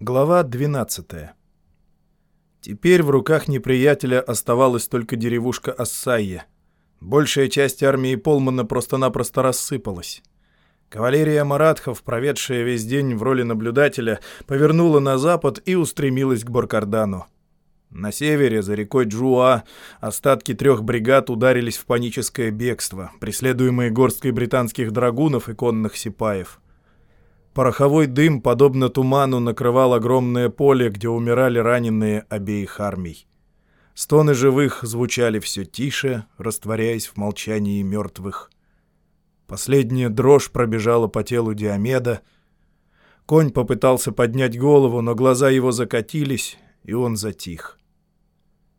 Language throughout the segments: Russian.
Глава 12 Теперь в руках неприятеля оставалась только деревушка Ассайя. Большая часть армии Полмана просто-напросто рассыпалась. Кавалерия маратхов, проведшая весь день в роли наблюдателя, повернула на запад и устремилась к Баркардану. На севере, за рекой Джуа, остатки трех бригад ударились в паническое бегство, преследуемые горсткой британских драгунов и конных сипаев. Пороховой дым, подобно туману, накрывал огромное поле, где умирали раненые обеих армий. Стоны живых звучали все тише, растворяясь в молчании мертвых. Последняя дрожь пробежала по телу Диомеда. Конь попытался поднять голову, но глаза его закатились, и он затих.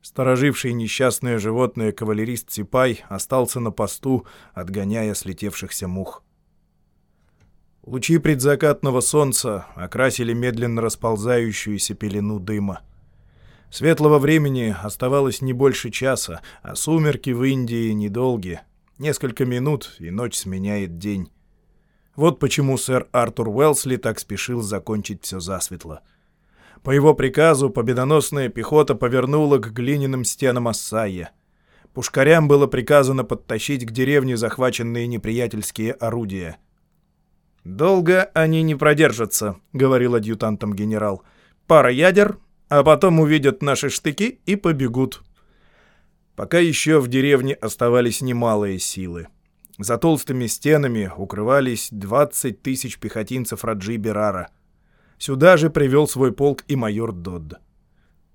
Стороживший несчастное животное кавалерист Ципай остался на посту, отгоняя слетевшихся мух. Лучи предзакатного солнца окрасили медленно расползающуюся пелену дыма. Светлого времени оставалось не больше часа, а сумерки в Индии недолгие. Несколько минут, и ночь сменяет день. Вот почему сэр Артур Уэлсли так спешил закончить все засветло. — по его приказу победоносная пехота повернула к глиняным стенам Ассайя. Пушкарям было приказано подтащить к деревне захваченные неприятельские орудия. «Долго они не продержатся», — говорил адъютантом генерал. «Пара ядер, а потом увидят наши штыки и побегут». Пока еще в деревне оставались немалые силы. За толстыми стенами укрывались 20 тысяч пехотинцев Раджи Берара — Сюда же привел свой полк и майор Додд.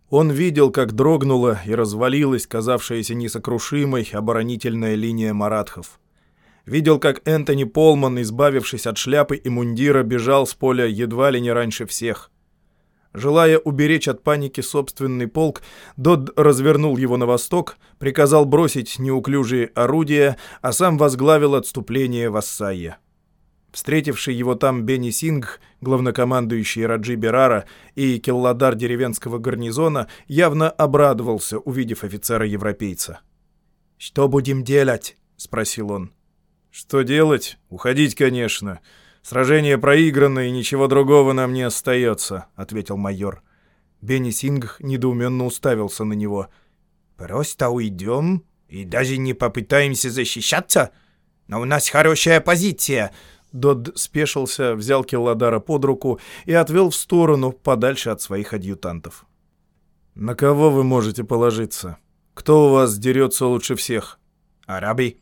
Он видел, как дрогнула и развалилась казавшаяся несокрушимой оборонительная линия маратхов. Видел, как Энтони Полман, избавившись от шляпы и мундира, бежал с поля едва ли не раньше всех. Желая уберечь от паники собственный полк, Додд развернул его на восток, приказал бросить неуклюжие орудия, а сам возглавил отступление в Ассайе. Встретивший его там Бенни Сингх, главнокомандующий Раджи Берара и келладар деревенского гарнизона, явно обрадовался, увидев офицера-европейца. «Что будем делать?» — спросил он. «Что делать? Уходить, конечно. Сражение проиграно, и ничего другого нам не остается», — ответил майор. Бенни Сингх недоуменно уставился на него. «Просто уйдем и даже не попытаемся защищаться? Но у нас хорошая позиция. Додд спешился, взял Келладара под руку и отвел в сторону, подальше от своих адъютантов. «На кого вы можете положиться? Кто у вас дерется лучше всех?» «Арабы».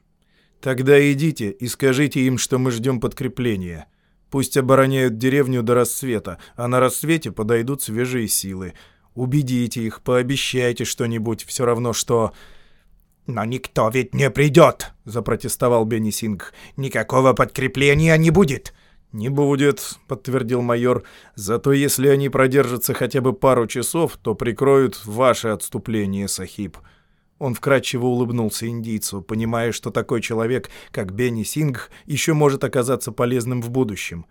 «Тогда идите и скажите им, что мы ждем подкрепления. Пусть обороняют деревню до рассвета, а на рассвете подойдут свежие силы. Убедите их, пообещайте что-нибудь, все равно что...» «Но никто ведь не придет!» — запротестовал Бенни Синг. «Никакого подкрепления не будет!» «Не будет», — подтвердил майор. «Зато если они продержатся хотя бы пару часов, то прикроют ваше отступление, Сахиб». Он вкратчиво улыбнулся индийцу, понимая, что такой человек, как Бенни Сингх, еще может оказаться полезным в будущем.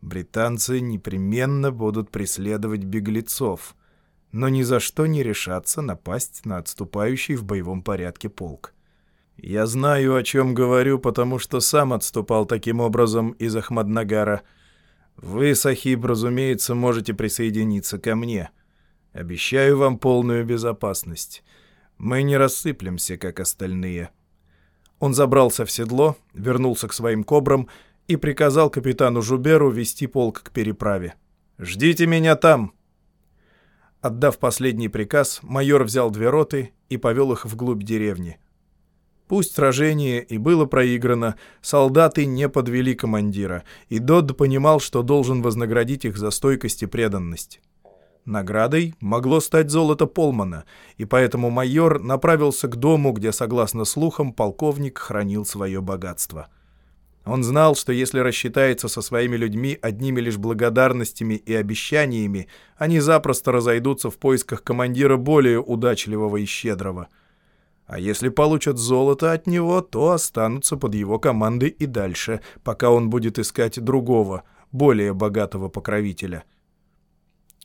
Британцы непременно будут преследовать беглецов но ни за что не решаться напасть на отступающий в боевом порядке полк. Я знаю, о чем говорю, потому что сам отступал таким образом из Ахмаднагара. Вы, Сахиб, разумеется, можете присоединиться ко мне. Обещаю вам полную безопасность. Мы не рассыплемся, как остальные». Он забрался в седло, вернулся к своим кобрам и приказал капитану Жуберу вести полк к переправе. «Ждите меня там!» Отдав последний приказ, майор взял две роты и повел их вглубь деревни. Пусть сражение и было проиграно, солдаты не подвели командира, и Додд понимал, что должен вознаградить их за стойкость и преданность. Наградой могло стать золото Полмана, и поэтому майор направился к дому, где, согласно слухам, полковник хранил свое богатство — он знал, что если рассчитается со своими людьми одними лишь благодарностями и обещаниями, они запросто разойдутся в поисках командира более удачливого и щедрого. А если получат золото от него, то останутся под его командой и дальше, пока он будет искать другого, более богатого покровителя.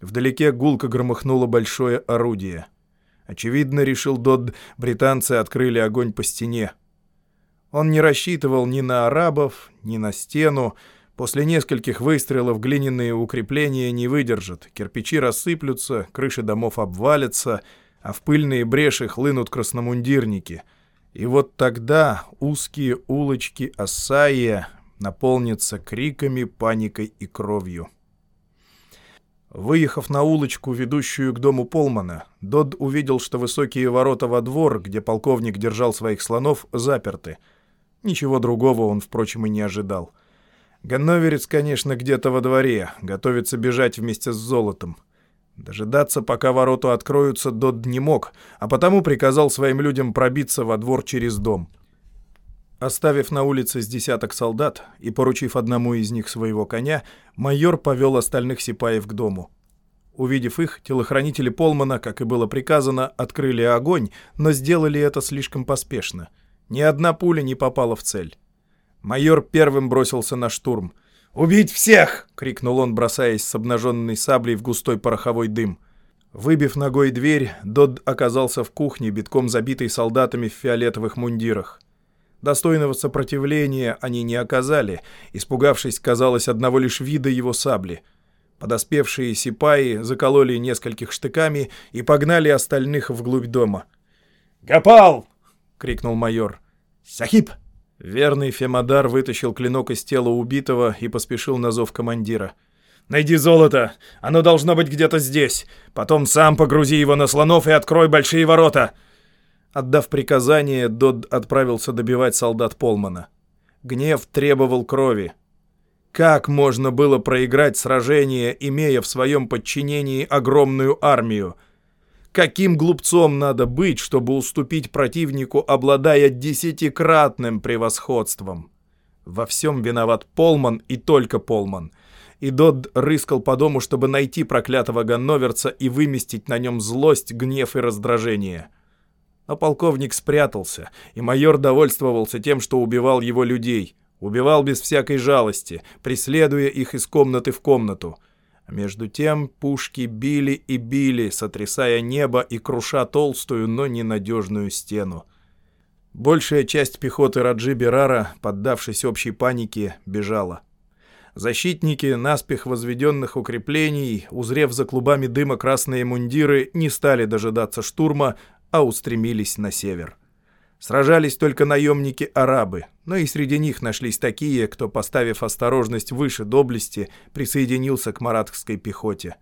Вдалеке гулко громыхнуло большое орудие. Очевидно, решил Додд, британцы открыли огонь по стене. Он не рассчитывал ни на арабов, ни на стену, После нескольких выстрелов глиняные укрепления не выдержат, кирпичи рассыплются, крыши домов обвалятся, а в пыльные бреши хлынут красномундирники. И вот тогда узкие улочки Ассайя наполнятся криками, паникой и кровью. Выехав на улочку, ведущую к дому Полмана, Дод увидел, что высокие ворота во двор, где полковник держал своих слонов, заперты. Ничего другого он, впрочем, и не ожидал. Ганноверец, конечно, где-то во дворе, готовится бежать вместе с золотом. Дожидаться, пока ворота откроются, Дод не мог, а потому приказал своим людям пробиться во двор через дом. Оставив на улице с десяток солдат и поручив одному из них своего коня, майор повел остальных сипаев к дому. Увидев их, телохранители Полмана, как и было приказано, открыли огонь, но сделали это слишком поспешно. Ни одна пуля не попала в цель. Майор первым бросился на штурм. «Убить всех!» — крикнул он, бросаясь с обнаженной саблей в густой пороховой дым. Выбив ногой дверь, Дод оказался в кухне, битком забитой солдатами в фиолетовых мундирах. Достойного сопротивления они не оказали, испугавшись, казалось, одного лишь вида его сабли. Подоспевшие сипаи закололи нескольких штыками и погнали остальных вглубь дома. «Гапал!» — крикнул майор. «Сахиб!» Верный Фемадар вытащил клинок из тела убитого и поспешил на зов командира. «Найди золото! Оно должно быть где-то здесь! Потом сам погрузи его на слонов и открой большие ворота!» Отдав приказание, Дод отправился добивать солдат Полмана. Гнев требовал крови. Как можно было проиграть сражение, имея в своем подчинении огромную армию? Каким глупцом надо быть, чтобы уступить противнику, обладая десятикратным превосходством? Во всем виноват Полман и только Полман. И Дод рыскал по дому, чтобы найти проклятого ганноверца и выместить на нем злость, гнев и раздражение. — но полковник спрятался, и майор довольствовался тем, что убивал его людей. Убивал без всякой жалости, преследуя их из комнаты в комнату. А между тем пушки били и били, сотрясая небо и круша толстую, но ненадежную стену. Большая часть пехоты Раджи Берара, поддавшись общей панике, бежала. Защитники наспех возведенных укреплений, узрев за клубами дыма красные мундиры, не стали дожидаться штурма, а устремились на север. Сражались только наемники-арабы, но и среди них нашлись такие, кто, поставив осторожность выше доблести, присоединился к маратхской пехоте.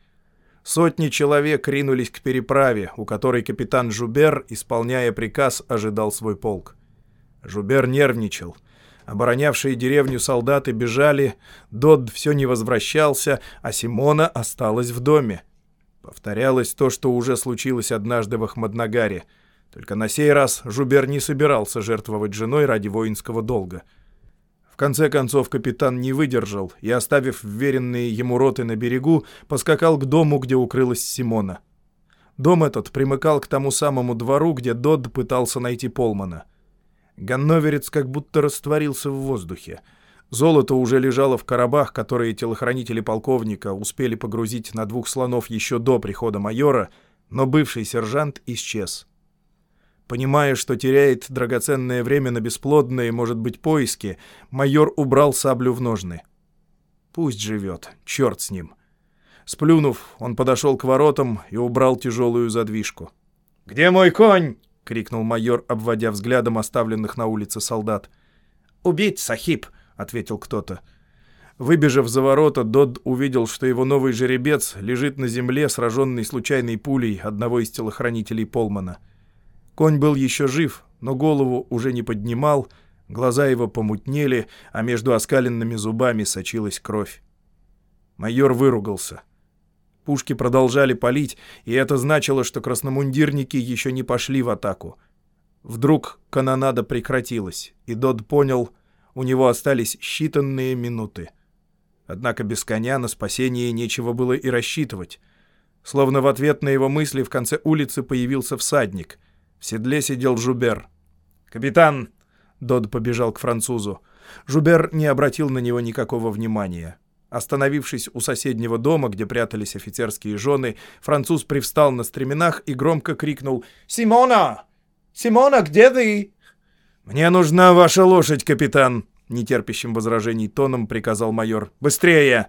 Сотни человек ринулись к переправе, у которой капитан Жубер, исполняя приказ, ожидал свой полк. Жубер нервничал. Оборонявшие деревню солдаты бежали, Дод все не возвращался, а Симона осталась в доме. Повторялось то, что уже случилось однажды в Ахмаднагаре. Только на сей раз Жубер не собирался жертвовать женой ради воинского долга. В конце концов капитан не выдержал и, оставив вверенные ему роты на берегу, поскакал к дому, где укрылась Симона. Дом этот примыкал к тому самому двору, где Додд пытался найти Полмана. Ганноверец как будто растворился в воздухе — Золото уже лежало в коробах, которые телохранители полковника успели погрузить на двух слонов еще до прихода майора, но бывший сержант исчез. Понимая, что теряет драгоценное время на бесплодные, может быть, поиски, майор убрал саблю в ножны. Пусть живет, черт с ним. Сплюнув, он подошел к воротам и убрал тяжелую задвижку. «Где мой конь?» — крикнул майор, обводя взглядом оставленных на улице солдат. «Убить, Сахиб!» Ответил кто-то. Выбежав за ворота, Дод увидел, что его новый жеребец лежит на земле, сраженный случайной пулей одного из телохранителей Полмана. Конь был еще жив, но голову уже не поднимал, глаза его помутнели, а между оскаленными зубами сочилась кровь. Майор выругался. Пушки продолжали палить, и это значило, что красномундирники еще не пошли в атаку. Вдруг канонада прекратилась, и Дод понял — у него остались считанные минуты. Однако без коня на спасение нечего было и рассчитывать. Словно в ответ на его мысли в конце улицы появился всадник. В седле сидел Жубер. «Капитан!» — Дод побежал к французу. Жубер не обратил на него никакого внимания. Остановившись у соседнего дома, где прятались офицерские жены, француз привстал на стременах и громко крикнул «Симона! Симона, где ты?» «Мне нужна ваша лошадь, капитан!» нетерпящим возражений тоном приказал майор. «Быстрее!»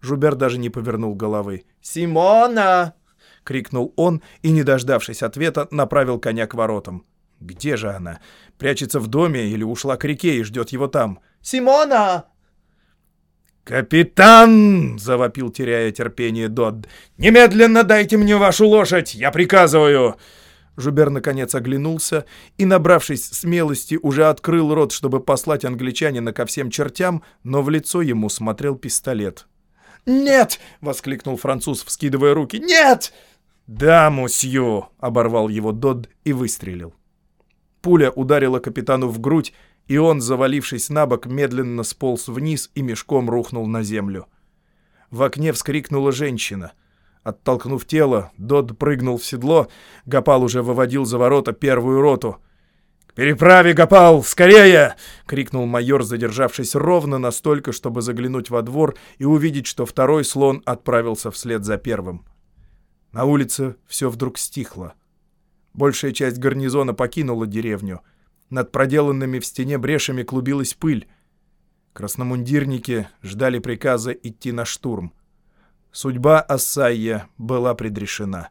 Жубер даже не повернул головы. «Симона!» — крикнул он и, не дождавшись ответа, направил коня к воротам. «Где же она? Прячется в доме или ушла к реке и ждет его там?» «Симона!» «Капитан!» — завопил, теряя терпение Додд. «Немедленно дайте мне вашу лошадь! Я приказываю!» Жубер наконец оглянулся и, набравшись смелости, уже открыл рот, чтобы послать англичанина ко всем чертям, но в лицо ему смотрел пистолет. «Нет!» — воскликнул француз, вскидывая руки. «Нет!» «Да, мусью!» — оборвал его Додд и выстрелил. Пуля ударила капитану в грудь, и он, завалившись на бок, медленно сполз вниз и мешком рухнул на землю. В окне вскрикнула женщина — Оттолкнув тело, Дод прыгнул в седло. Гапал уже выводил за ворота первую роту. «К переправе, Гапал! Скорее!» — крикнул майор, задержавшись ровно настолько, чтобы заглянуть во двор и увидеть, что второй слон отправился вслед за первым. На улице все вдруг стихло. Большая часть гарнизона покинула деревню. Над проделанными в стене брешами клубилась пыль. Красномундирники ждали приказа идти на штурм. Судьба Ассайя была предрешена.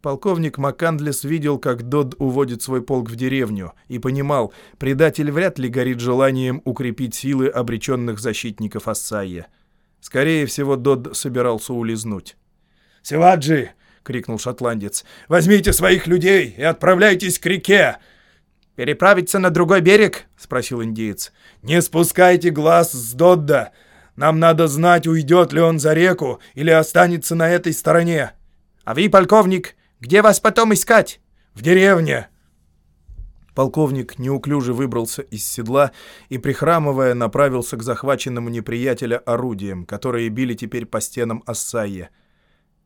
Полковник Макандлес видел, как Дод уводит свой полк в деревню, и понимал, предатель вряд ли горит желанием укрепить силы обреченных защитников Ассайя. Скорее всего, Дод собирался улизнуть. «Севаджи!» — крикнул шотландец. «Возьмите своих людей и отправляйтесь к реке! «Переправиться на другой берег?» — спросил индеец. «Не спускайте глаз с Додда. Нам надо знать, уйдет ли он за реку или останется на этой стороне». «А вы, полковник, где вас потом искать?» «В деревне». Полковник неуклюже выбрался из седла и, прихрамывая, направился к захваченному неприятеля орудиям, которые били теперь по стенам Ассайя.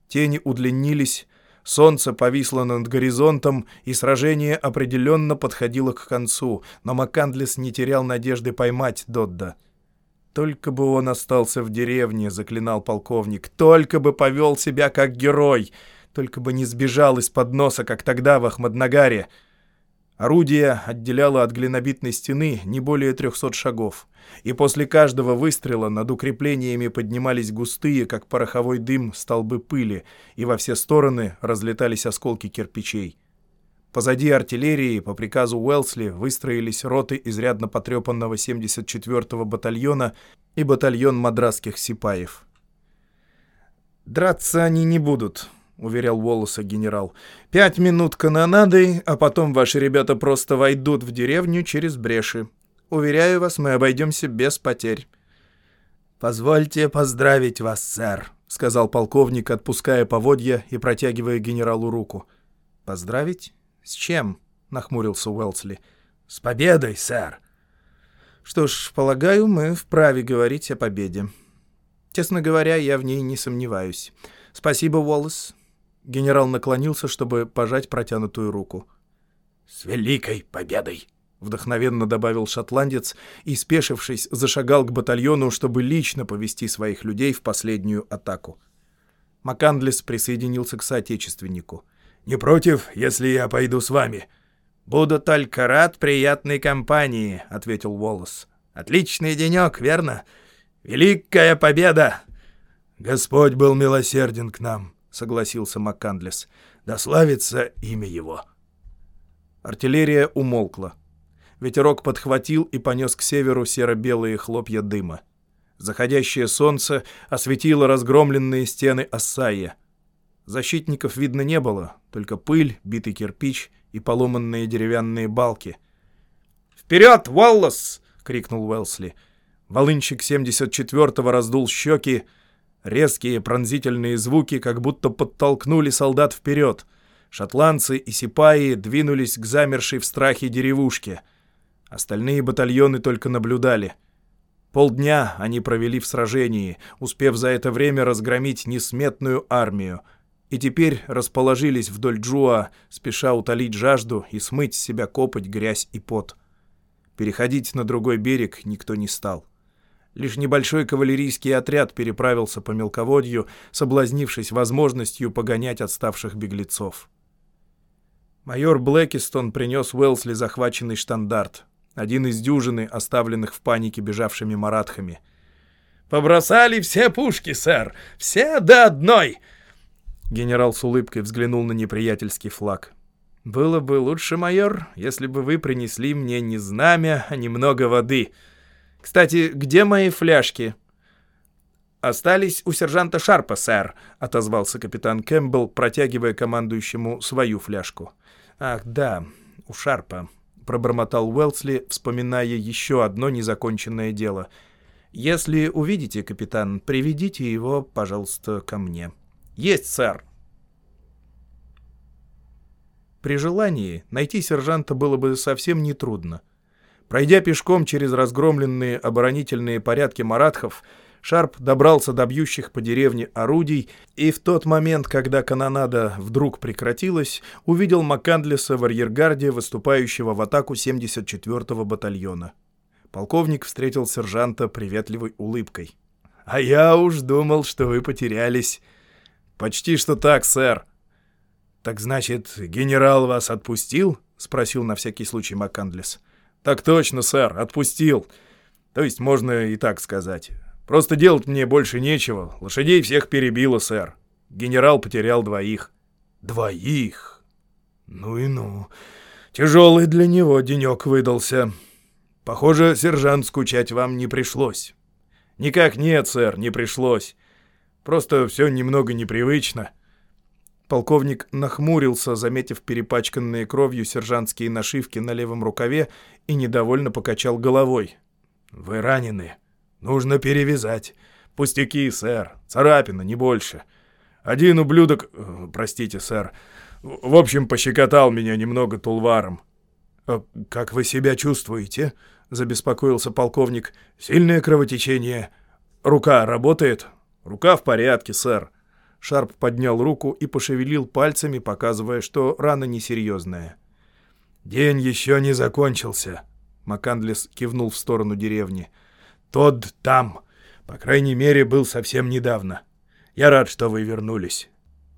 Тени удлинились, Солнце повисло над горизонтом, и сражение определенно подходило к концу, но Макандлес не терял надежды поймать Додда. «Только бы он остался в деревне», — заклинал полковник, — «только бы повел себя как герой, только бы не сбежал из-под носа, как тогда в Ахмаднагаре». Орудие отделяло от глинобитной стены не более трехсот шагов, и после каждого выстрела над укреплениями поднимались густые, как пороховой дым, столбы пыли, и во все стороны разлетались осколки кирпичей. Позади артиллерии по приказу Уэлсли выстроились роты изрядно потрепанного 74-го батальона и батальон мадрасских сипаев. «Драться они не будут», — уверял Волоса генерал. «Пять минут канонадой, а потом ваши ребята просто войдут в деревню через бреши. Уверяю вас, мы обойдемся без потерь». «Позвольте поздравить вас, сэр», — сказал полковник, отпуская поводья и протягивая генералу руку. «Поздравить? С чем?» — нахмурился Уэлсли. «С победой, сэр». «Что ж, полагаю, мы вправе говорить о победе. Честно говоря, я в ней не сомневаюсь. Спасибо, Уоллес. Генерал наклонился, чтобы пожать протянутую руку. «С великой победой!» — вдохновенно добавил шотландец и, спешившись, зашагал к батальону, чтобы лично повести своих людей в последнюю атаку. Макандлес присоединился к соотечественнику. «Не против, если я пойду с вами?» «Буду только рад приятной компании», — ответил Уоллес. «Отличный денек, верно? Великая победа!» «Господь был милосерден к нам», — согласился МакКандлес. «Да славится имя его». Артиллерия умолкла. Ветерок подхватил и понес к северу серо-белые хлопья дыма. Заходящее солнце осветило разгромленные стены Ассайя. Защитников видно не было, только пыль, битый кирпич и поломанные деревянные балки. «Вперед, Уоллес!» — крикнул Уэлсли. Волынщик 74-го раздул щеки, Резкие пронзительные звуки как будто подтолкнули солдат вперед. Шотландцы и сипаи двинулись к замершей в страхе деревушке. Остальные батальоны только наблюдали. Полдня они провели в сражении, успев за это время разгромить несметную армию, и теперь расположились вдоль Джуа, спеша утолить жажду и смыть с себя копоть, грязь и пот. Переходить на другой берег никто не стал. Лишь небольшой кавалерийский отряд переправился по мелководью, соблазнившись возможностью погонять отставших беглецов. Майор Блэкистон принес Уэлсли захваченный штандарт, один из дюжины, оставленных в панике бежавшими маратхами. «Побросали все пушки, сэр! Все до одной!» Генерал с улыбкой взглянул на неприятельский флаг. «Было бы лучше, майор, если бы вы принесли мне не знамя, а немного воды. Кстати, где мои фляжки?» «Остались у сержанта Шарпа, сэр», — отозвался капитан Кэмпбелл, протягивая командующему свою фляжку. «Ах, да, у Шарпа», — пробормотал Уэлсли, вспоминая еще одно незаконченное дело. «Если увидите, капитан, приведите его, пожалуйста, ко мне». «Есть, сэр!» При желании найти сержанта было бы совсем нетрудно. Пройдя пешком через разгромленные оборонительные порядки маратхов, Шарп добрался до бьющих по деревне орудий, и в тот момент, когда канонада вдруг прекратилась, увидел Маккандлеса в арьергарде, выступающего в атаку 74-го батальона. Полковник встретил сержанта приветливой улыбкой. «А я уж думал, что вы потерялись». «Почти что так, сэр». «Так значит, генерал вас отпустил?» — спросил на всякий случай Маккандлес. «Так точно, сэр, отпустил. То есть можно и так сказать. Просто делать мне больше нечего. Лошадей всех перебило, сэр. Генерал потерял двоих. Двоих? Ну и ну. Тяжелый для него денек выдался. Похоже, сержант, скучать вам не пришлось. Никак нет, сэр, не пришлось. Просто все немного непривычно. Полковник нахмурился, заметив перепачканные кровью сержантские нашивки на левом рукаве и недовольно покачал головой. «Вы ранены?» Нужно перевязать. Пустяки, сэр. Царапина, не больше. Один ублюдок... Э, простите, сэр. В общем, пощекотал меня немного тулваром. «А «Как вы себя чувствуете?» — забеспокоился полковник. «Сильное кровотечение. Рука работает?» «Рука в порядке, сэр». Шарп поднял руку и пошевелил пальцами, показывая, что рана несерьезная. «День еще не закончился», — Макандлес кивнул в сторону деревни. Тот там. По крайней мере, был совсем недавно. Я рад, что вы вернулись.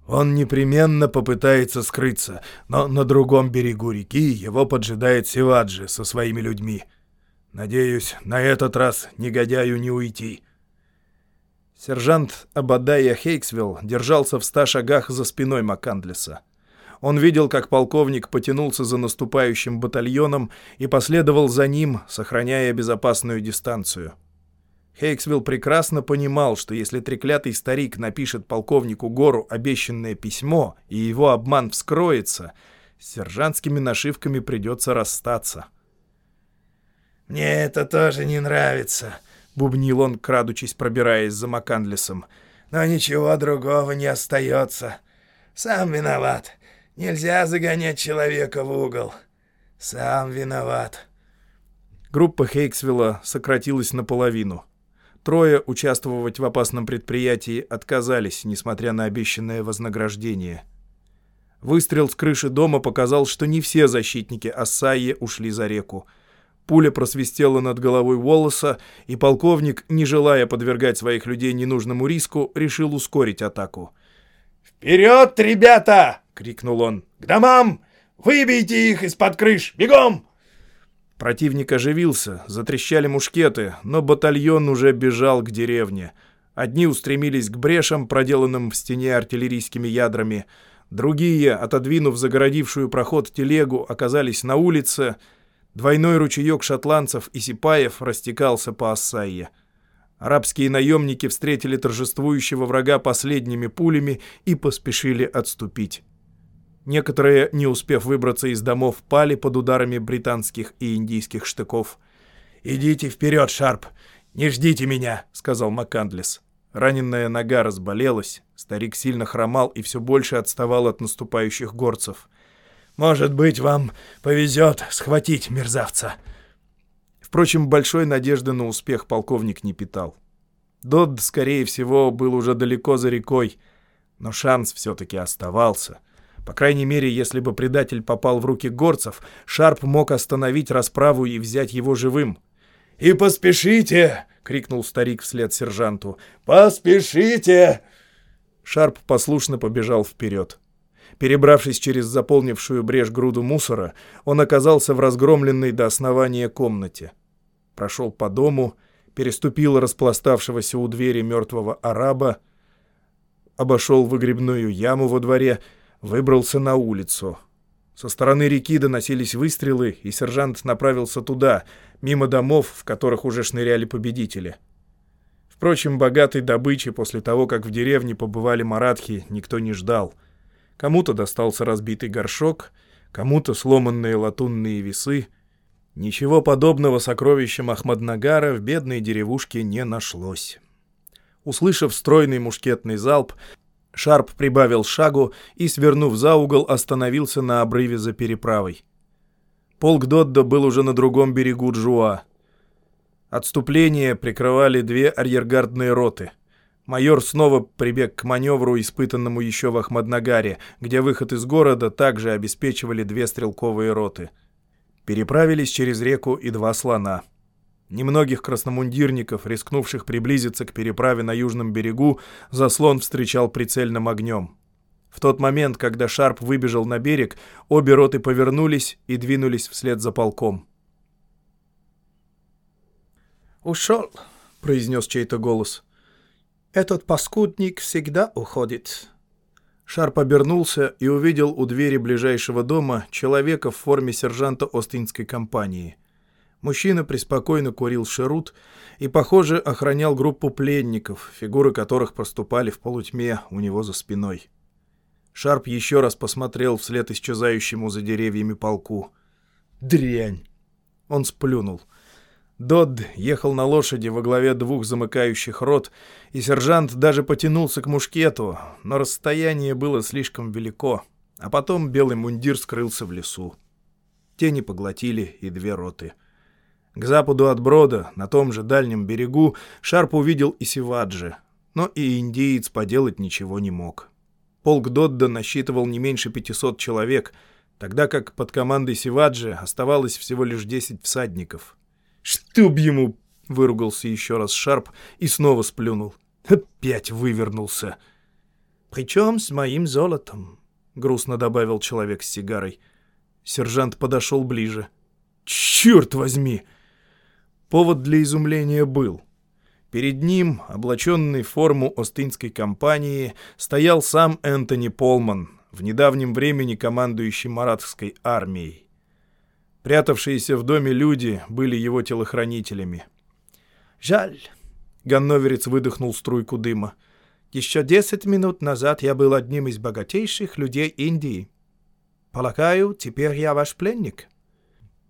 Он непременно попытается скрыться, но на другом берегу реки его поджидает Сиваджи со своими людьми. Надеюсь, на этот раз негодяю не уйти. Сержант Абадая Хейксвилл держался в ста шагах за спиной Макандлеса. Он видел, как полковник потянулся за наступающим батальоном и последовал за ним, сохраняя безопасную дистанцию. Хейксвилл прекрасно понимал, что если треклятый старик напишет полковнику Гору обещанное письмо, и его обман вскроется, с сержантскими нашивками придется расстаться. «Мне это тоже не нравится», — бубнил он, крадучись, пробираясь за Макандлесом. «Но ничего другого не остается. Сам виноват. Нельзя загонять человека в угол. Сам виноват». Группа Хейксвилла сократилась наполовину. Трое участвовать в опасном предприятии отказались, несмотря на обещанное вознаграждение. Выстрел с крыши дома показал, что не все защитники Ассайи ушли за реку. Пуля просвистела над головой Волоса, и полковник, не желая подвергать своих людей ненужному риску, решил ускорить атаку. «Вперед, ребята!» — крикнул он. «К домам! Выбейте их из-под крыш! Бегом!» Противник оживился, затрещали мушкеты, но батальон уже бежал к деревне. Одни устремились к брешам, проделанным в стене артиллерийскими ядрами, другие, отодвинув загородившую проход телегу, оказались на улице. Двойной ручеек шотландцев и сипаев растекался по Ассайе. Арабские наемники встретили торжествующего врага последними пулями и поспешили отступить. Некоторые, не успев выбраться из домов, пали под ударами британских и индийских штыков. «Идите вперед, Шарп! Не ждите меня!» — сказал Маккандлес. Раненная нога разболелась, старик сильно хромал и все больше отставал от наступающих горцев. «Может быть, вам повезет схватить мерзавца!» Впрочем, большой надежды на успех полковник не питал. Додд, скорее всего, был уже далеко за рекой, но шанс все-таки оставался — по крайней мере, если бы предатель попал в руки горцев, Шарп мог остановить расправу и взять его живым. «И поспешите!» — крикнул старик вслед сержанту. «Поспешите!» Шарп послушно побежал вперед. Перебравшись через заполнившую брешь груду мусора, он оказался в разгромленной до основания комнате. Прошел по дому, переступил распластавшегося у двери мертвого араба, обошел выгребную яму во дворе, выбрался на улицу. Со стороны реки доносились выстрелы, и сержант направился туда, мимо домов, в которых уже шныряли победители. Впрочем, богатой добычи после того, как в деревне побывали маратхи, никто не ждал. Кому-то достался разбитый горшок, кому-то сломанные латунные весы. Ничего подобного сокровищам Ахмаднагара в бедной деревушке не нашлось. Услышав стройный мушкетный залп, Шарп прибавил шагу и, свернув за угол, остановился на обрыве за переправой. Полк Додда был уже на другом берегу Джуа. Отступление прикрывали две арьергардные роты. Майор снова прибег к маневру, испытанному еще в Ахмаднагаре, где выход из города также обеспечивали две стрелковые роты. Переправились через реку и два слона. Немногих красномундирников, рискнувших приблизиться к переправе на южном берегу, заслон встречал прицельным огнем. В тот момент, когда Шарп выбежал на берег, обе роты повернулись и двинулись вслед за полком. «Ушел», — произнес чей-то голос. «Этот паскудник всегда уходит». Шарп обернулся и увидел у двери ближайшего дома человека в форме сержанта Остинской компании. Мужчина преспокойно курил шерут и, похоже, охранял группу пленников, фигуры которых проступали в полутьме у него за спиной. Шарп еще раз посмотрел вслед исчезающему за деревьями полку. «Дрянь!» Он сплюнул — Додд ехал на лошади во главе двух замыкающих рот, и сержант даже потянулся к мушкету, но расстояние было слишком велико, а потом белый мундир скрылся в лесу. Тени поглотили и две роты. К западу от брода, на том же дальнем берегу, Шарп увидел и Сиваджи, но и индиец поделать ничего не мог. Полк Додда насчитывал не меньше 500 человек, тогда как под командой Сиваджи оставалось всего лишь 10 всадников — «Чтоб ему!» — выругался еще раз Шарп и снова сплюнул. Опять вывернулся. «Причем с моим золотом», — грустно добавил человек с сигарой. Сержант подошел ближе. «Черт возьми!» Повод для изумления был. Перед ним, облаченный в форму Остинской компании, стоял сам Энтони Полман, в недавнем времени командующий Маратской армией. Прятавшиеся в доме люди были его телохранителями. «Жаль», — Ганноверец выдохнул струйку дыма. «Еще десять минут назад я был одним из богатейших людей Индии. Полагаю, теперь я ваш пленник».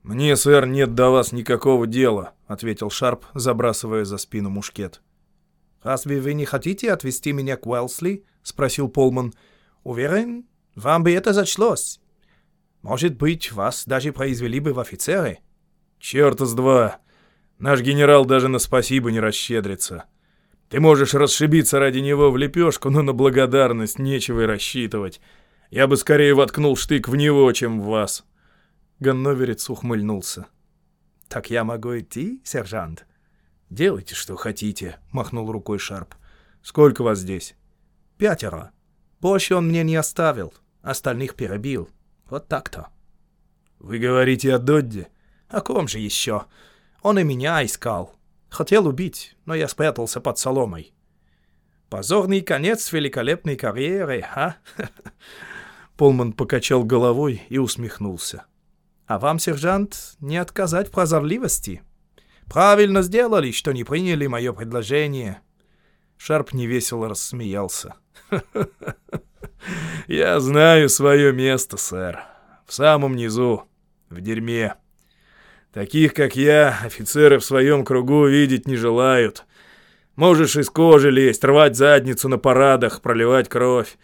«Мне, сэр, нет до вас никакого дела», — ответил Шарп, забрасывая за спину мушкет. «Разве вы не хотите отвезти меня к Уэлсли?» — спросил Полман. «Уверен, вам бы это зачлось». Может быть, вас даже произвели бы в офицеры?» «Черта с два! Наш генерал даже на спасибо не расщедрится. Ты можешь расшибиться ради него в лепешку, но на благодарность нечего и рассчитывать. Я бы скорее воткнул штык в него, чем в вас». Ганноверец ухмыльнулся. «Так я могу идти, сержант?» «Делайте, что хотите», — махнул рукой Шарп. «Сколько вас здесь?» «Пятеро. Больше он мне не оставил. Остальных перебил. Вот так-то. Вы говорите о Додде? О ком же еще? Он и меня искал. Хотел убить, но я спрятался под соломой. Позорный конец великолепной карьеры, а? Полман покачал головой и усмехнулся. А вам, сержант, не отказать в прозорливости. Правильно сделали, что не приняли мое предложение. Шарп невесело рассмеялся. «Я знаю свое место, сэр. В самом низу, в дерьме. Таких, как я, офицеры в своем кругу видеть не желают. Можешь из кожи лезть, рвать задницу на парадах, проливать кровь.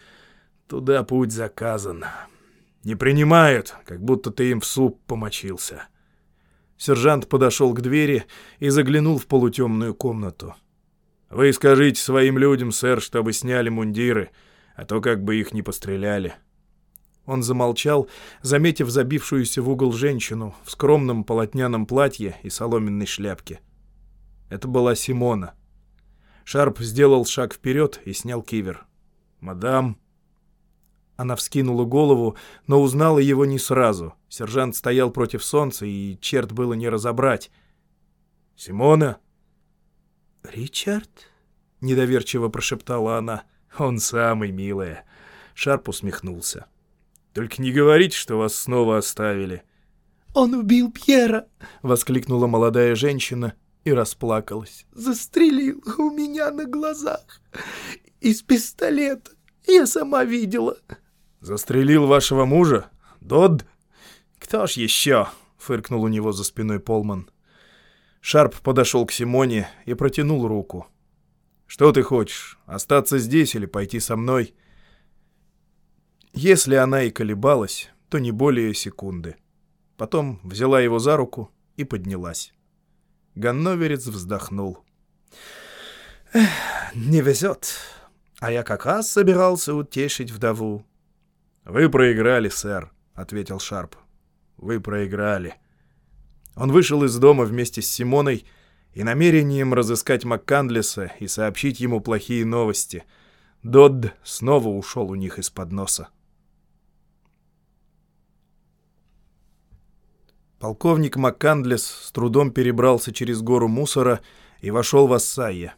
Туда путь заказан. Не принимают, как будто ты им в суп помочился». Сержант подошел к двери и заглянул в полутемную комнату. «Вы скажите своим людям, сэр, чтобы сняли мундиры» а то как бы их не постреляли». Он замолчал, заметив забившуюся в угол женщину в скромном полотняном платье и соломенной шляпке. Это была Симона. Шарп сделал шаг вперед и снял кивер. «Мадам...» Она вскинула голову, но узнала его не сразу. Сержант стоял против солнца, и черт было не разобрать. «Симона?» «Ричард?» — недоверчиво прошептала она. «Он самый, милая». Шарп усмехнулся. «Только не говорите, что вас снова оставили». «Он убил Пьера!» — воскликнула молодая женщина и расплакалась. «Застрелил у меня на глазах. Из пистолета. Я сама видела». «Застрелил вашего мужа? Дод?» «Кто ж еще?» — фыркнул у него за спиной Полман. Шарп подошел к Симоне и протянул руку. «Что ты хочешь, остаться здесь или пойти со мной?» Если она и колебалась, то не более секунды. Потом взяла его за руку и поднялась. Ганноверец вздохнул. «Не везет. А я как раз собирался утешить вдову». «Вы проиграли, сэр», — ответил Шарп. «Вы проиграли». Он вышел из дома вместе с Симоной и намерением разыскать Маккандлеса и сообщить ему плохие новости. Додд снова ушел у них из-под носа. Полковник Маккандлес с трудом перебрался через гору мусора и вошел в Ассайя.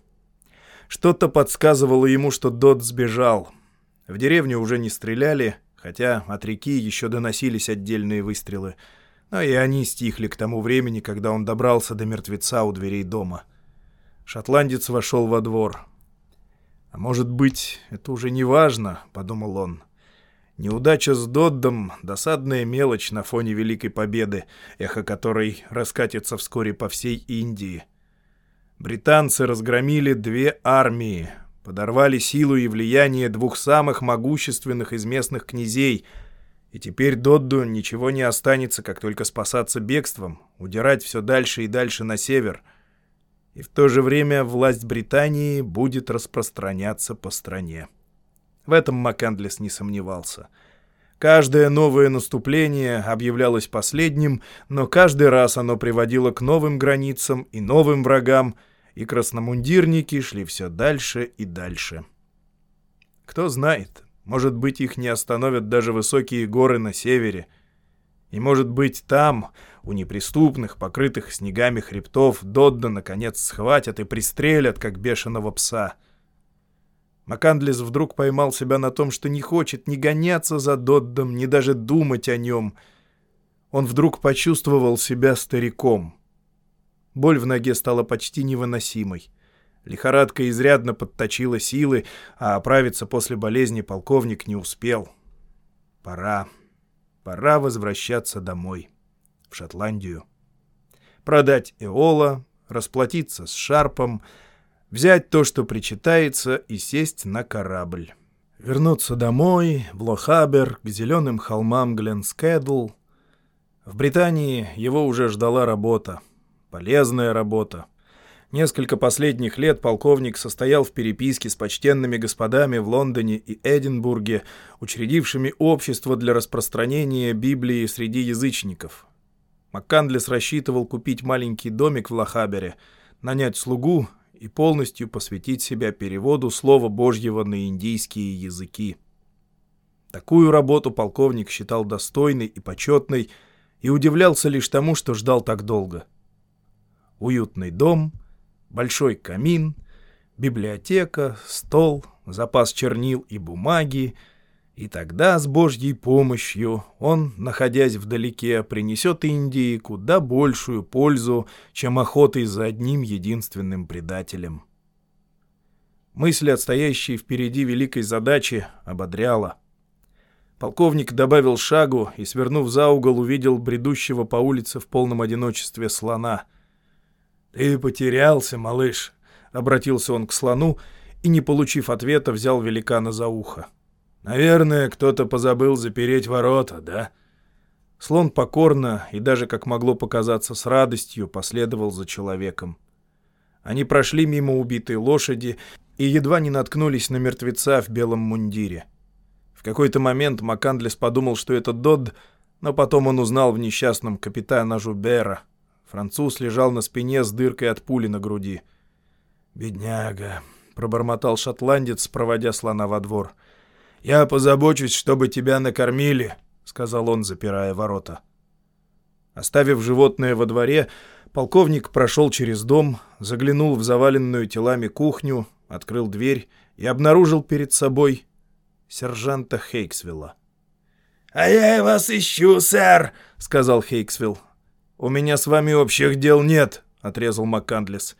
Что-то подсказывало ему, что Дот сбежал. В деревню уже не стреляли, хотя от реки еще доносились отдельные выстрелы, но и они стихли к тому времени, когда он добрался до мертвеца у дверей дома. Шотландец вошел во двор. «А может быть, это уже не важно», — подумал он. Неудача с Доддом — досадная мелочь на фоне Великой Победы, эхо которой раскатится вскоре по всей Индии. Британцы разгромили две армии, подорвали силу и влияние двух самых могущественных из местных князей, и теперь Додду ничего не останется, как только спасаться бегством, удирать все дальше и дальше на север. И в то же время власть Британии будет распространяться по стране. В этом Маккандлес не сомневался. Каждое новое наступление объявлялось последним, но каждый раз оно приводило к новым границам и новым врагам, и красномундирники шли все дальше и дальше. Кто знает, может быть, их не остановят даже высокие горы на севере. И, может быть, там, у неприступных, покрытых снегами хребтов, Додда, наконец, схватят и пристрелят, как бешеного пса — Макандлис вдруг поймал себя на том, что не хочет ни гоняться за Доддом, ни даже думать о нем. Он вдруг почувствовал себя стариком. Боль в ноге стала почти невыносимой. Лихорадка изрядно подточила силы, а оправиться после болезни полковник не успел. Пора. Пора возвращаться домой. В Шотландию. Продать Эола, расплатиться с Шарпом — взять то, что причитается, и сесть на корабль. Вернуться домой, в Лохабер, к зеленым холмам Гленскэдл. В Британии его уже ждала работа. Полезная работа. Несколько последних лет полковник состоял в переписке с почтенными господами в Лондоне и Эдинбурге, учредившими общество для распространения Библии среди язычников. Маккандлес рассчитывал купить маленький домик в Лохабере, нанять слугу и полностью посвятить себя переводу Слова Божьего на индийские языки. Такую работу полковник считал достойной и почетной и удивлялся лишь тому, что ждал так долго. Уютный дом, большой камин, библиотека, стол, запас чернил и бумаги — и тогда с Божьей помощью он, находясь вдалеке, принесет Индии куда большую пользу, чем охотой за одним единственным предателем. Мысль о стоящей впереди великой задачи ободряла. Полковник добавил шагу и, свернув за угол, увидел бредущего по улице в полном одиночестве слона. «Ты потерялся, малыш», — обратился он к слону и, не получив ответа, взял великана за ухо. Наверное, кто-то позабыл запереть ворота, да? Слон покорно и даже, как могло показаться, с радостью последовал за человеком. Они прошли мимо убитой лошади и едва не наткнулись на мертвеца в белом мундире. В какой-то момент Макандлес подумал, что это Додд, но потом он узнал в несчастном капитана Жубера. Француз лежал на спине с дыркой от пули на груди. «Бедняга», — пробормотал шотландец, проводя слона во двор — «Я позабочусь, чтобы тебя накормили», — сказал он, запирая ворота. Оставив животное во дворе, полковник прошел через дом, заглянул в заваленную телами кухню, открыл дверь и обнаружил перед собой сержанта Хейксвилла. «А я и вас ищу, сэр», — сказал Хейксвилл. «У меня с вами общих дел нет», — отрезал МакКандлес.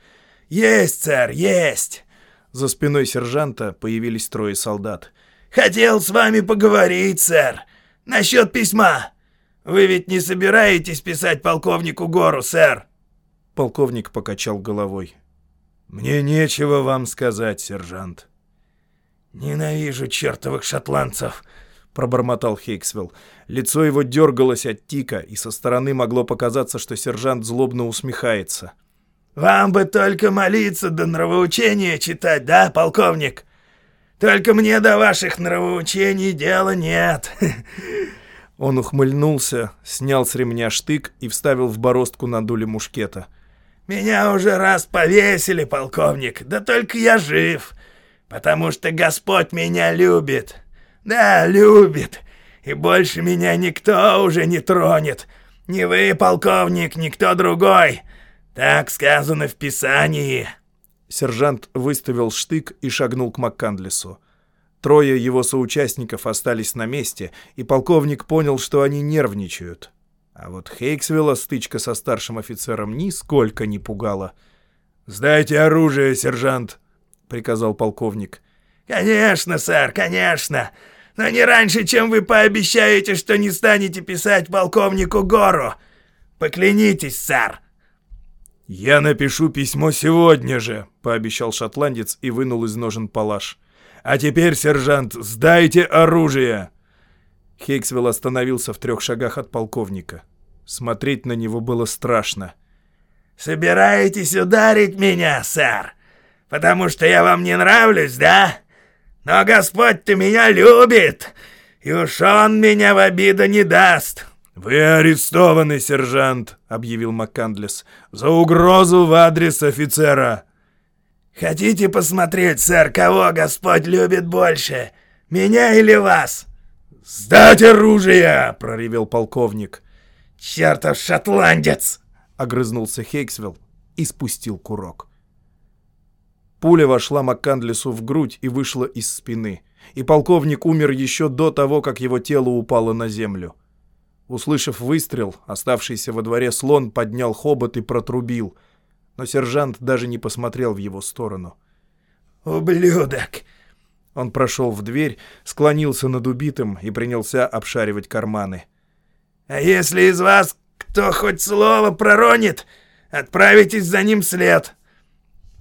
«Есть, сэр, есть!» За спиной сержанта появились трое солдат. «Хотел с вами поговорить, сэр, насчет письма. Вы ведь не собираетесь писать полковнику Гору, сэр?» Полковник покачал головой. «Мне нечего вам сказать, сержант». «Ненавижу чертовых шотландцев», — пробормотал Хейксвилл. Лицо его дергалось от тика, и со стороны могло показаться, что сержант злобно усмехается. «Вам бы только молиться да нравоучения читать, да, полковник? Только мне до ваших нравоучений дела нет». Он ухмыльнулся, снял с ремня штык и вставил в бороздку на дуле мушкета. «Меня уже раз повесили, полковник, да только я жив, потому что Господь меня любит. Да, любит, и больше меня никто уже не тронет. Ни вы, полковник, никто другой. Так сказано в Писании». Сержант выставил штык и шагнул к МакКандлесу. Трое его соучастников остались на месте, и полковник понял, что они нервничают. А вот Хейксвилла стычка со старшим офицером нисколько не пугала. «Сдайте оружие, сержант!» — приказал полковник. «Конечно, сэр, конечно! Но не раньше, чем вы пообещаете, что не станете писать полковнику Гору! Поклянитесь, сэр!» «Я напишу письмо сегодня же», — пообещал шотландец и вынул из ножен палаш. «А теперь, сержант, сдайте оружие!» Хейксвилл остановился в трех шагах от полковника. Смотреть на него было страшно. «Собираетесь ударить меня, сэр? Потому что я вам не нравлюсь, да? Но Господь-то меня любит, и уж Он меня в обиду не даст. «Вы арестованы, сержант», — объявил МакКандлес, — «за угрозу в адрес офицера». «Хотите посмотреть, сэр, кого Господь любит больше, меня или вас?» «Сдать оружие!» — проревел полковник. «Чертов шотландец!» — огрызнулся Хейксвилл и спустил курок. Пуля вошла МакКандлесу в грудь и вышла из спины, и полковник умер еще до того, как его тело упало на землю. Услышав выстрел, оставшийся во дворе слон поднял хобот и протрубил, но сержант даже не посмотрел в его сторону. «Ублюдок!» Он прошел в дверь, склонился над убитым и принялся обшаривать карманы. «А если из вас кто хоть слово проронит, отправитесь за ним след!»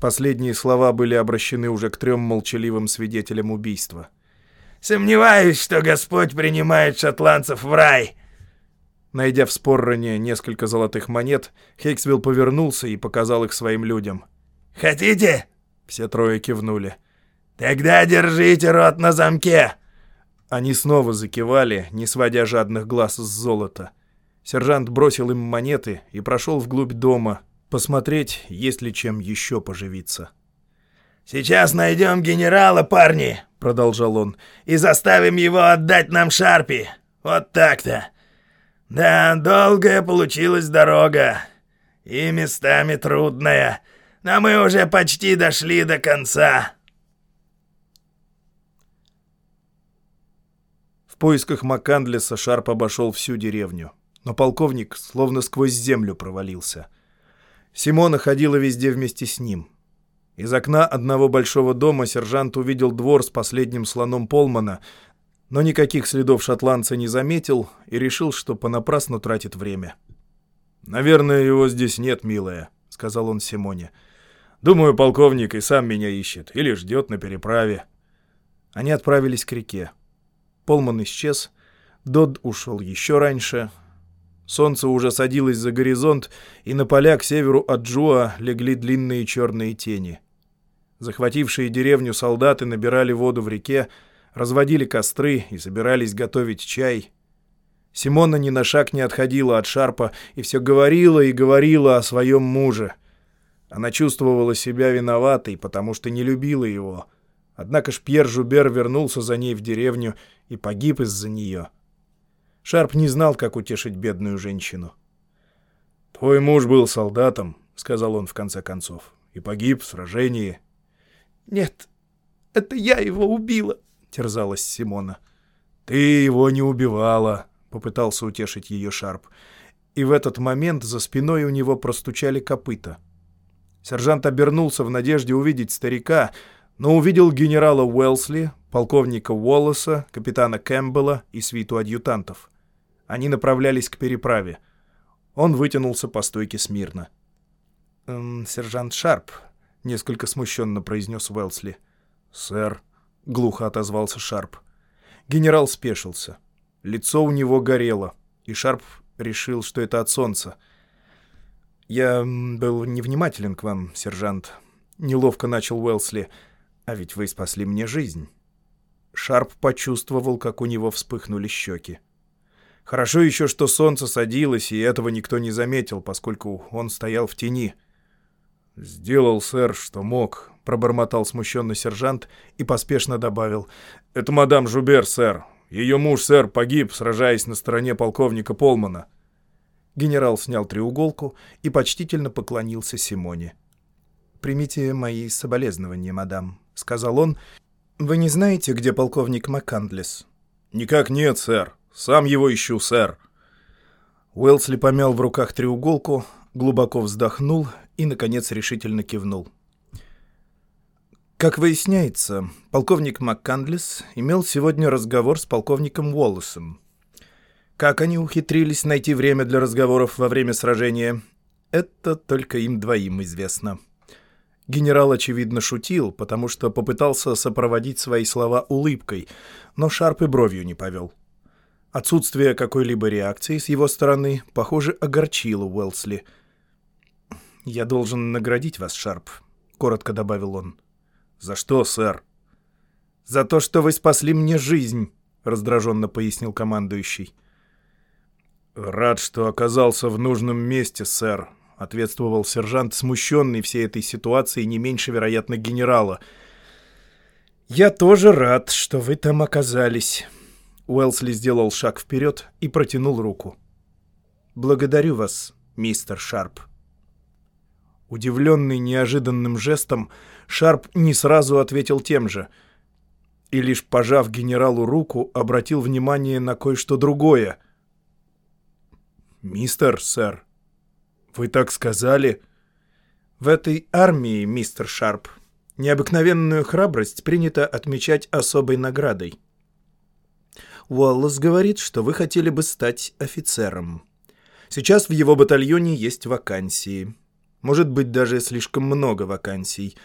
Последние слова были обращены уже к трем молчаливым свидетелям убийства. «Сомневаюсь, что Господь принимает шотландцев в рай!» Найдя в Спорроне несколько золотых монет, Хейксвилл повернулся и показал их своим людям. «Хотите?» Все трое кивнули. «Тогда держите рот на замке!» Они снова закивали, не сводя жадных глаз с золота. Сержант бросил им монеты и прошел вглубь дома, посмотреть, есть ли чем еще поживиться. «Сейчас найдем генерала, парни!» — продолжал он. «И заставим его отдать нам Шарпи! Вот так-то! Да, долгая получилась дорога. И местами трудная. Но мы уже почти дошли до конца. В поисках Макандлеса Шарп обошел всю деревню. Но полковник словно сквозь землю провалился. Симона ходила везде вместе с ним. Из окна одного большого дома сержант увидел двор с последним слоном Полмана, но никаких следов шотландца не заметил и решил, что понапрасну тратит время. «Наверное, его здесь нет, милая», — сказал он Симоне. «Думаю, полковник и сам меня ищет или ждет на переправе». Они отправились к реке. Полман исчез, Дод ушел еще раньше. Солнце уже садилось за горизонт, и на поля к северу от Джуа легли длинные черные тени. Захватившие деревню солдаты набирали воду в реке, разводили костры и собирались готовить чай. Симона ни на шаг не отходила от Шарпа и все говорила и говорила о своем муже. Она чувствовала себя виноватой, потому что не любила его, Однако ж Пьер Жубер вернулся за ней в деревню и погиб из-за нее. Шарп не знал, как утешить бедную женщину. «Твой муж был солдатом», — сказал он в конце концов, — «и погиб в сражении». «Нет, это я его убила», — терзалась Симона. «Ты его не убивала», — попытался утешить ее Шарп. И в этот момент за спиной у него простучали копыта. Сержант обернулся в надежде увидеть старика, но увидел генерала Уэлсли, полковника Уоллеса, капитана Кэмпбелла и свиту адъютантов. Они направлялись к переправе. Он вытянулся по стойке смирно. «Эм, «Сержант Шарп», — несколько смущенно произнес Уэлсли. «Сэр», — глухо отозвался Шарп. Генерал спешился. Лицо у него горело, и Шарп решил, что это от солнца. «Я был невнимателен к вам, сержант», — неловко начал Уэлсли. «А ведь вы спасли мне жизнь». Шарп почувствовал, как у него вспыхнули щеки. Хорошо еще, что солнце садилось, и этого никто не заметил, поскольку он стоял в тени. «Сделал, сэр, что мог», — пробормотал смущенный сержант и поспешно добавил. «Это мадам Жубер, сэр. Ее муж, сэр, погиб, сражаясь на стороне полковника Полмана». Генерал снял треуголку и почтительно поклонился Симоне. «Примите мои соболезнования, мадам», — сказал он. «Вы не знаете, где полковник МакКандлес?» «Никак нет, сэр. Сам его ищу, сэр». Уэлсли помял в руках треуголку, глубоко вздохнул и, наконец, решительно кивнул. Как выясняется, полковник МакКандлес имел сегодня разговор с полковником Уоллесом. Как они ухитрились найти время для разговоров во время сражения, это только им двоим известно. Генерал, очевидно, шутил, потому что попытался сопроводить свои слова улыбкой, но Шарп и бровью не повел. Отсутствие какой-либо реакции с его стороны, похоже, огорчило Уэлсли. «Я должен наградить вас, Шарп», — коротко добавил он. «За что, сэр?» «За то, что вы спасли мне жизнь», — раздраженно пояснил командующий. «Рад, что оказался в нужном месте, сэр», — ответствовал сержант, смущенный всей этой ситуацией не меньше, вероятно, генерала. «Я тоже рад, что вы там оказались». Уэлсли сделал шаг вперед и протянул руку. «Благодарю вас, мистер Шарп». Удивленный неожиданным жестом, Шарп не сразу ответил тем же, и лишь пожав генералу руку, обратил внимание на кое-что другое. «Мистер, сэр, вы так сказали?» «В этой армии, мистер Шарп, необыкновенную храбрость принято отмечать особой наградой». Уоллес говорит, что вы хотели бы стать офицером. Сейчас в его батальоне есть вакансии. Может быть, даже слишком много вакансий.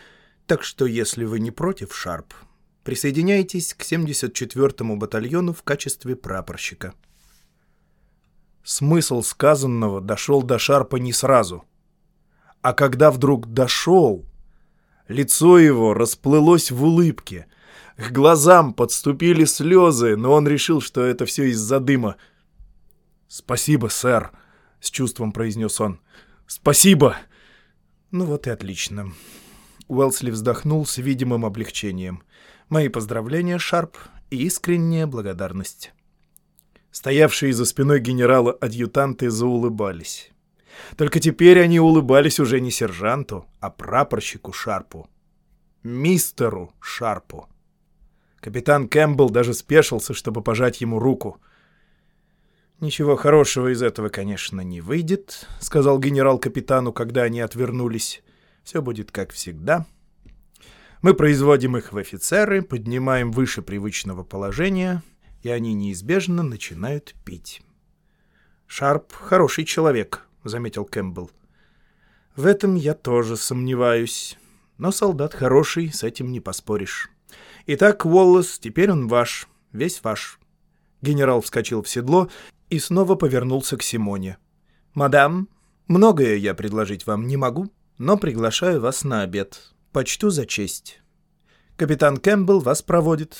Так что, если вы не против, Шарп, присоединяйтесь к 74-му батальону в качестве прапорщика. Смысл сказанного дошел до Шарпа не сразу. А когда вдруг дошел, лицо его расплылось в улыбке — к глазам подступили слезы, но он решил, что это все из-за дыма. «Спасибо, сэр», — с чувством произнес он. «Спасибо!» «Ну вот и отлично». Уэлсли вздохнул с видимым облегчением. «Мои поздравления, Шарп, и искренняя благодарность». Стоявшие за спиной генерала адъютанты заулыбались. Только теперь они улыбались уже не сержанту, а прапорщику Шарпу. Мистеру Шарпу. Капитан Кэмпбелл даже спешился, чтобы пожать ему руку. «Ничего хорошего из этого, конечно, не выйдет», — сказал генерал капитану, когда они отвернулись. «Все будет как всегда. Мы производим их в офицеры, поднимаем выше привычного положения, и они неизбежно начинают пить». «Шарп — хороший человек», — заметил Кэмпбелл. «В этом я тоже сомневаюсь. Но солдат хороший, с этим не поспоришь». «Итак, Уоллес, теперь он ваш, весь ваш». Генерал вскочил в седло и снова повернулся к Симоне. «Мадам, многое я предложить вам не могу, но приглашаю вас на обед. Почту за честь. Капитан Кэмпбелл вас проводит».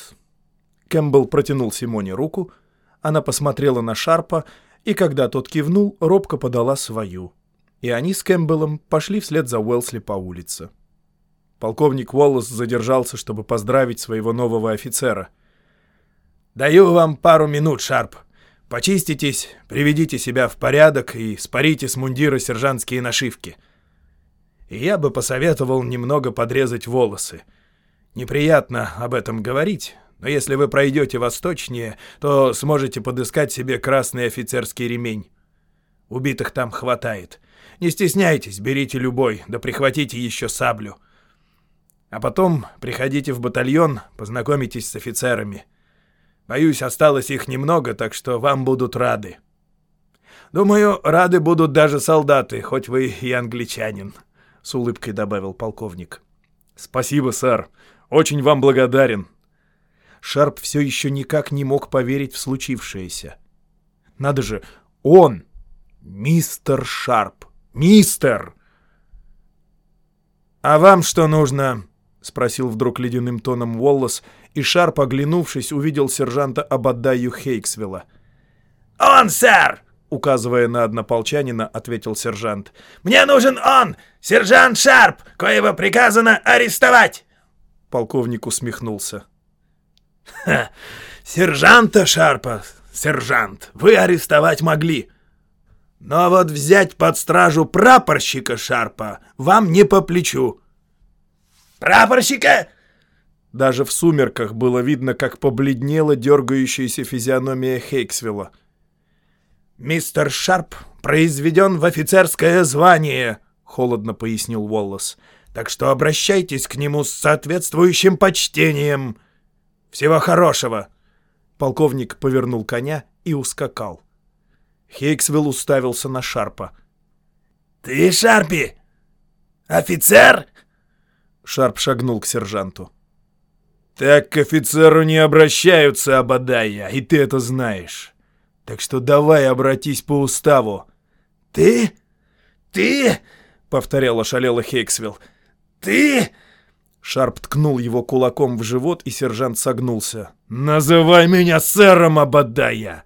Кэмпбелл протянул Симоне руку, она посмотрела на Шарпа, и когда тот кивнул, робко подала свою. И они с Кэмпбеллом пошли вслед за Уэлсли по улице. Полковник Уоллес задержался, чтобы поздравить своего нового офицера. «Даю вам пару минут, Шарп. Почиститесь, приведите себя в порядок и спорите с мундира сержантские нашивки. И я бы посоветовал немного подрезать волосы. Неприятно об этом говорить, но если вы пройдете восточнее, то сможете подыскать себе красный офицерский ремень. Убитых там хватает. Не стесняйтесь, берите любой, да прихватите еще саблю. А потом приходите в батальон, познакомитесь с офицерами. Боюсь, осталось их немного, так что вам будут рады. Думаю, рады будут даже солдаты, хоть вы и англичанин», — с улыбкой добавил полковник. «Спасибо, сэр. Очень вам благодарен». Шарп все еще никак не мог поверить в случившееся. «Надо же, он! Мистер Шарп! Мистер!» «А вам что нужно?» — спросил вдруг ледяным тоном Уоллес, и Шарп, оглянувшись, увидел сержанта Абаддаю Хейксвилла. «Он, сэр!» — указывая на однополчанина, ответил сержант. «Мне нужен он! Сержант Шарп, коего приказано арестовать!» Полковник усмехнулся. «Ха! Сержанта Шарпа, сержант, вы арестовать могли. Но вот взять под стражу прапорщика Шарпа вам не по плечу. «Прапорщика!» Даже в сумерках было видно, как побледнела дергающаяся физиономия Хейксвилла. «Мистер Шарп произведен в офицерское звание», — холодно пояснил Уоллес. «Так что обращайтесь к нему с соответствующим почтением. Всего хорошего!» Полковник повернул коня и ускакал. Хейксвилл уставился на Шарпа. «Ты, Шарпи, офицер?» Шарп шагнул к сержанту. «Так к офицеру не обращаются, Абадая, и ты это знаешь. Так что давай обратись по уставу». «Ты? Ты?» — повторял ошалело Хейксвилл. «Ты?» Шарп ткнул его кулаком в живот, и сержант согнулся. «Называй меня сэром, Абадая!»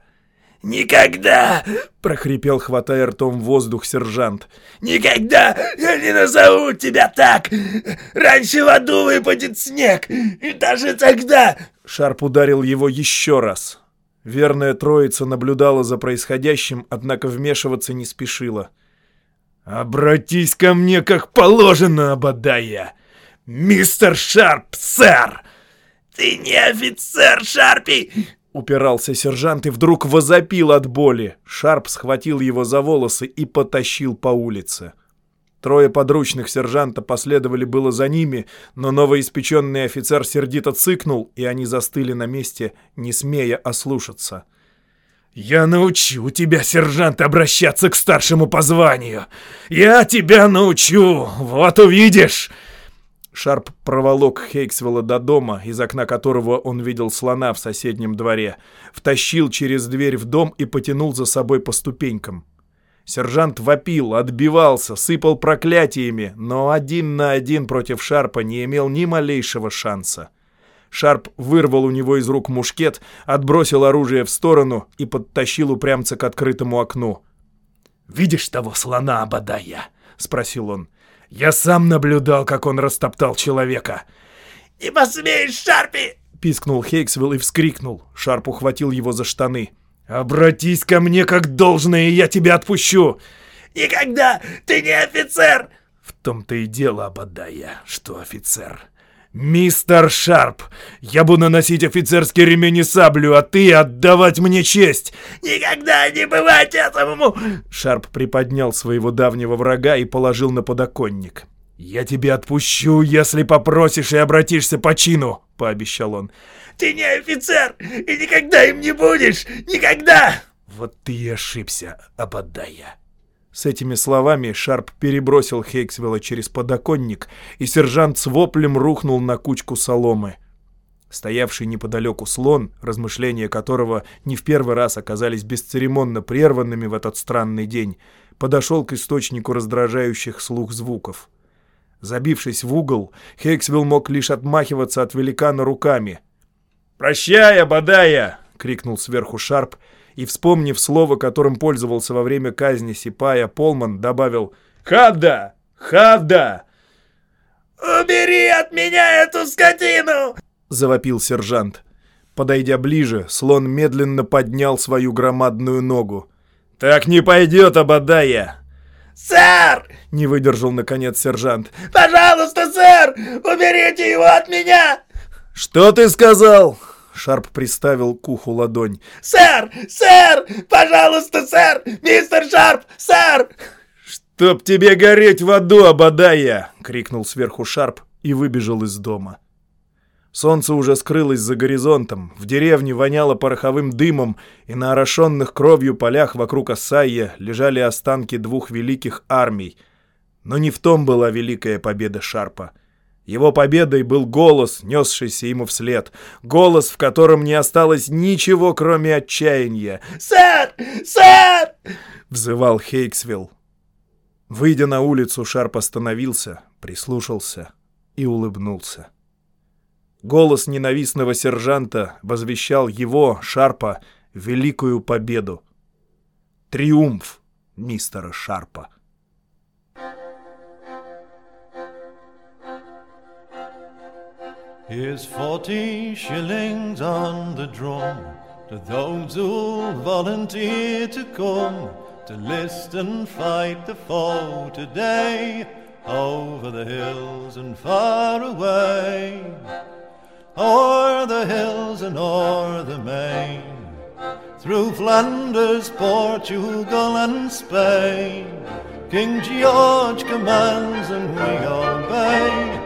«Никогда!» — прохрипел, хватая ртом воздух сержант. «Никогда я не назову тебя так! Раньше в аду выпадет снег, и даже тогда...» Шарп ударил его еще раз. Верная троица наблюдала за происходящим, однако вмешиваться не спешила. «Обратись ко мне как положено, Абадая! Мистер Шарп, сэр!» «Ты не офицер, Шарпи!» Упирался сержант и вдруг возопил от боли. Шарп схватил его за волосы и потащил по улице. Трое подручных сержанта последовали было за ними, но новоиспеченный офицер сердито цыкнул, и они застыли на месте, не смея ослушаться. «Я научу тебя, сержант, обращаться к старшему по званию! Я тебя научу! Вот увидишь!» Шарп проволок Хейксвелла до дома, из окна которого он видел слона в соседнем дворе, втащил через дверь в дом и потянул за собой по ступенькам. Сержант вопил, отбивался, сыпал проклятиями, но один на один против Шарпа не имел ни малейшего шанса. Шарп вырвал у него из рук мушкет, отбросил оружие в сторону и подтащил упрямца к открытому окну. «Видишь того слона, Абадая?» — спросил он. Я сам наблюдал, как он растоптал человека. «Не посмеешь, Шарпи!» — пискнул Хейксвилл и вскрикнул. Шарп ухватил его за штаны. «Обратись ко мне как должное, и я тебя отпущу!» «Никогда! Ты не офицер!» «В том-то и дело, Абадая, что офицер!» «Мистер Шарп, я буду носить офицерский ремень и саблю, а ты отдавать мне честь!» «Никогда не бывать этому!» Шарп приподнял своего давнего врага и положил на подоконник. «Я тебе отпущу, если попросишь и обратишься по чину», — пообещал он. «Ты не офицер и никогда им не будешь! Никогда!» «Вот ты и ошибся, Абадая!» С этими словами Шарп перебросил Хейксвилла через подоконник, и сержант с воплем рухнул на кучку соломы. Стоявший неподалеку слон, размышления которого не в первый раз оказались бесцеремонно прерванными в этот странный день, подошел к источнику раздражающих слух звуков. Забившись в угол, Хейксвилл мог лишь отмахиваться от великана руками. «Прощай, Абадая!» — крикнул сверху Шарп — и, вспомнив слово, которым пользовался во время казни Сипая, Полман добавил «Хадда! Хадда!» Убери от меня эту скотину!» — завопил сержант. Подойдя ближе, слон медленно поднял свою громадную ногу. «Так не пойдет, Абадая!» «Сэр!» — не выдержал, наконец, сержант. «Пожалуйста, сэр! Уберите его от меня!» «Что ты сказал?» Шарп приставил к уху ладонь. «Сэр! Сэр! Пожалуйста, сэр! Мистер Шарп! Сэр!» «Чтоб тебе гореть в аду, Абадая!» — крикнул сверху Шарп и выбежал из дома. Солнце уже скрылось за горизонтом, в деревне воняло пороховым дымом, и на орошенных кровью полях вокруг Ассайя лежали останки двух великих армий. Но не в том была великая победа Шарпа. Его победой был голос, несшийся ему вслед. Голос, в котором не осталось ничего, кроме отчаяния. «Сэр! Сэр!» — взывал Хейксвилл. Выйдя на улицу, Шарп остановился, прислушался и улыбнулся. Голос ненавистного сержанта возвещал его, Шарпа, великую победу. Триумф мистера Шарпа. Here's forty shillings on the drum to those who volunteer to come to list and fight the foe today over the hills and far away o'er the hills and o'er the main, through Flanders, Portugal, and Spain. King George commands and we obey.